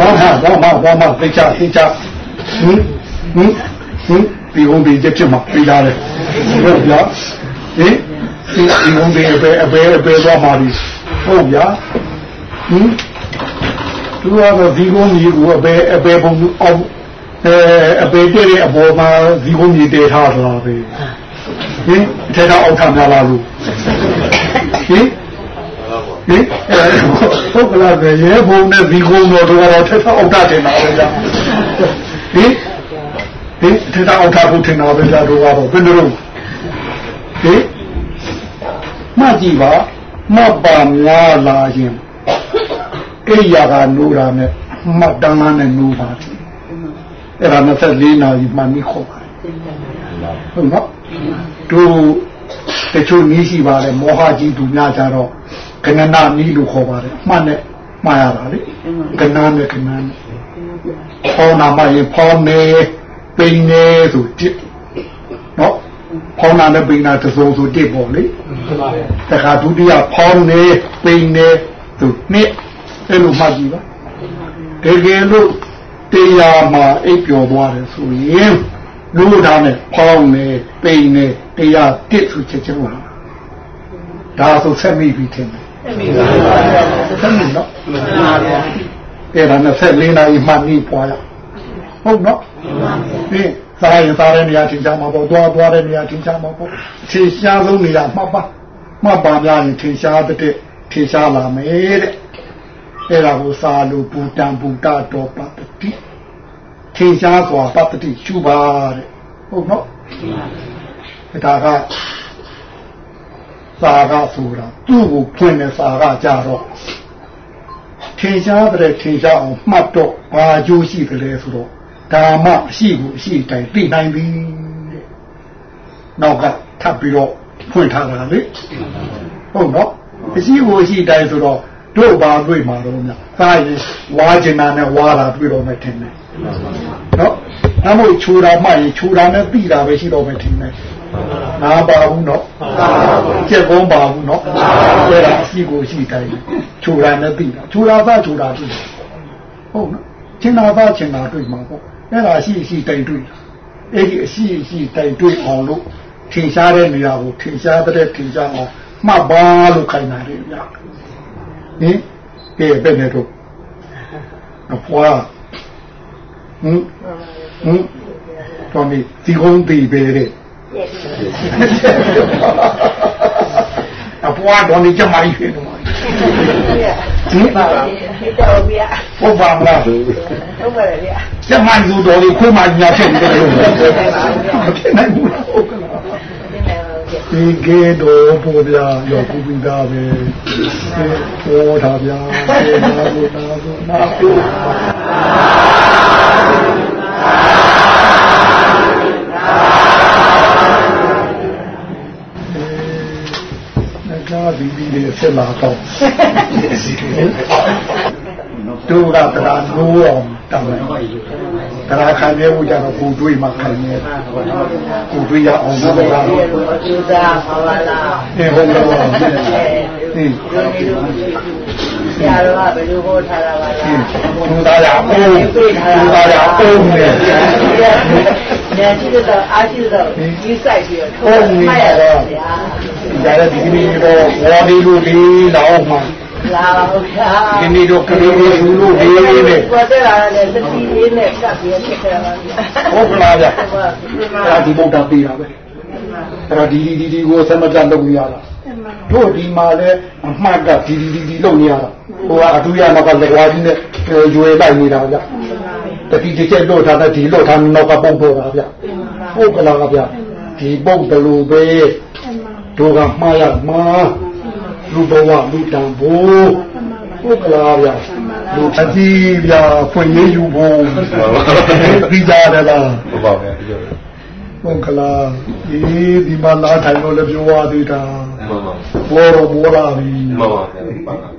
ဘောဟာဘောမှာဘောမှာသိချသိချဟင်ဟင်ဟင်ဒီဝန်ဒီချက်ဖြစ်မှာပြီးလာတယ်ဟုတ်ဗျာ ဟင်ဒီဝန်ဒီအပေအပေအပေသွားမှာဒီဟုတ်ဗျာဟင်သူကတော့ဒီကုန်းကြီးကိုအပေအပေပုံအောင်အဲအပေတည့်တဲ့အပေါ်မှာဒီကုန်းကြီးတည်ထားတာပဲဟင်ထဲတော့အောက်ထများလာလို့ဟင်ဟင်ဟုတ်ကလားပဲရဲဘုံနဲ့ဒီကုန်းတော့တော့ထဲတော့အောက်ထတင်တာပဲကြာဟင်ဟင်ထဲတော့အောက်ထဖို့တင်တာပဲကြာတော့တော့ဘယ်လိုလုပ် ဟင်မှကြည့်ပါမှတ်ပါများလာရင်အိယာကနိုးတာနဲ့မှတ်တမ်းနဲ့နိုးပါတယ်အဲ့ဒါ24နာရီမှန်ပြီးခေါ်ပါတယ်ဟုတ်နော်တို့တချို့နည်းရှိပါတယ်မောဟကြီးသူများကြတော့ကဏနာနည်းလို့ခေါ်ပါတယ်မှန်နဲ့မှားရတာလေကဏနာနဲ့ကဏနာနဲ့ဖောင်းနာမရေဖောင်းနေပိန်နေဆိုတစ်နော် ဖောင်းနာနဲ့ပိန်နာတစုံဆိုတစ်ပေါ့လေတခါဒုတိယဖောင်းနေပိန်နေသူနှစ်အဲ့လိုမှတ်ကြည့်ပါတကယ်လို့တရားမှာအိပ်ပျော်သွားတယ်ဆိုရင်လူဒါနဲ့ဖောင်းနေပိန်နေတရားတစ်ဆိုချက်ချင်းလာဒါဆိုဆက်မိပြီထင်တယ်ဆက်မိနော်အဲ့ဒါနဲ့ဆက်လေးနာရီမှတ်ပြီးပွားရဟုတ်နော်ဒီ စားရင်စားတဲ့နေရာထင်ရှားမှာပေါ့သွားသွားတဲ့နေရာထင်ရှားမှာပေါ့ထင်ရှားဆုံးနေရာမှတ်ပါမှတ်ပါများရင်ထင်ရှားတဲ့ထင်ရှားလာမယ်တဲ့အဲ့ဒါကိုစာလို့ပူတံပူတာတော်ပတ္တိထင်ရှားစွာပတ္တိရှုပါတဲ့ဟုတ်နော်ဒါကစာကဆိုတာသူ့ကိုဖွင့်တဲ့စာကကြတော့ထင်ရှားတဲ့ထင်ရှားအောင်မှတ်တော့ဘာအကျိုးရှိတယ်လဲဆိုတော့ ဒါမှအရှိကိုအရှိတိုင်သိနိုင်ပြီတဲ့နောက်ကထပ်ပြီးတော့ဖွင့်ထားတာလေဟုတ်နော်အရှိကိုအရှိတိုင်ဆိုတော့တို့ဘာတွေ့မှာတော့များသာရင်ဝါကျင်နာနဲ့ဝါတာတွေ့တော့မယ်ထင်တယ်နော်အမို့ခြူတာမှရင်ခြူတာနဲ့ပြီးတာပဲရှိတော့မယ်ထင်တယ်နာပါဘူးနော်ကျက်ကုန်းပါဘူးနော်အဲ့ဒါအရှိကိုရှိတိုင်းခြူတာနဲ့ပြီးတာခြူတာသားခြူတာတွေ့ဟုတ်နော်ချင်းနာသားချင်းနာတွေ့မှာပေါ့ အဲ့ဒါရှိရှိတိုင်တွေ့အဲ့ဒီအရှိရှိတိုင်တွေ့အောင်လို့ထင်ရှားတဲ့နေရာကိုထင်ရှားတဲ့ထင်ရှားအောင်မှတ်ပါလို့ခိုင်းတာလေဗျာဟင်ကဲဘယ်နဲ့တော့အဖွာဟင်ဟင်တော်မီဒီကုန်းပြီပဲတဲ့ အဖွာတော်မီကြမှာဖြစ်တော့ဟင်ပါပါတော်ဗျာဟုတ်ပါမလားဟုတ်ပါရဲ့ဗျာကျမလူတော်လေးခွေးမညာဖြစ်နေတယ်လို့ဖြစ်နိုင်ဘူးဟုတ်ကလားဒီကေတော့ပေါ်ပြရောကူပြီးသားပဲဟောတာဗျာနာဘုနာဘုနာဘုကား ပြီးပြီးလေးဆက်လာတော့တို့ကတရားနိုးအောင်တောင်းတယ်တရားခံရဖို့ကြတော့ကိုတွေးမှခံရကိုတွေးရအောင်လို့ကကျူတာပါလာအဲဟုတ်ကဲ့ဟင်းဆရာတော်ကဘယ်လိုဟောထားတာပါလဲဘုရားရအောင်ဘုရားရအောင်နဲ့ဉာဏ်ရှိတော့အားရှိတော့ဒီဆိုင်ပြီးတော့ထုံးမှတ်ရတော့ဗျာ ဒါလည်းဒီနေ့တော့ဝါဒီလူလေးတော့မှလာဟုတ်ကဲ့ဒီနေ့တော့ကလေးလေးလူလူလေးလေးနဲ့ကိုယ်တက်လာတယ်စတိလေးနဲ့ကပ်ပြီးဖြစ်ခဲ့ပါဗျာဟုတ်ကလားဗျာဒါဒီဘုရားပြေးတာပဲအဲ့တော့ဒီဒီဒီဒီကိုဆက်မတတ်လုပ်ရတာတို့ဒီမှာလဲအမှတ်ကဒီဒီဒီဒီလုပ်နေရတာဟိုကအတူရနောက်ကလက်ဝါးကြီးနဲ့ရွယ်လိုက်နေတာဗျတတိတစ်ချက်လို့ထားတဲ့ဒီလို့ထားနောက်ကပုံပေါ်တာဗျဟုတ်ကလားဗျဒီပုံတလူပဲ တို့ကမှားရမှာလူဘဝလူတန်ဖို့ဟုတ်ကလားဗျလူအတိဗျဖွင့်ရယူဖို့ပြီးကြတယ်လားဟုတ်ပါဗျာပြောတယ်ဟုတ်ကလားဒီဒီမှာလာထိုင်လို့လည်းပြောရသေးတာမှန်ပါဘောတော့ဘောလာပြီမှန်ပါဗျာ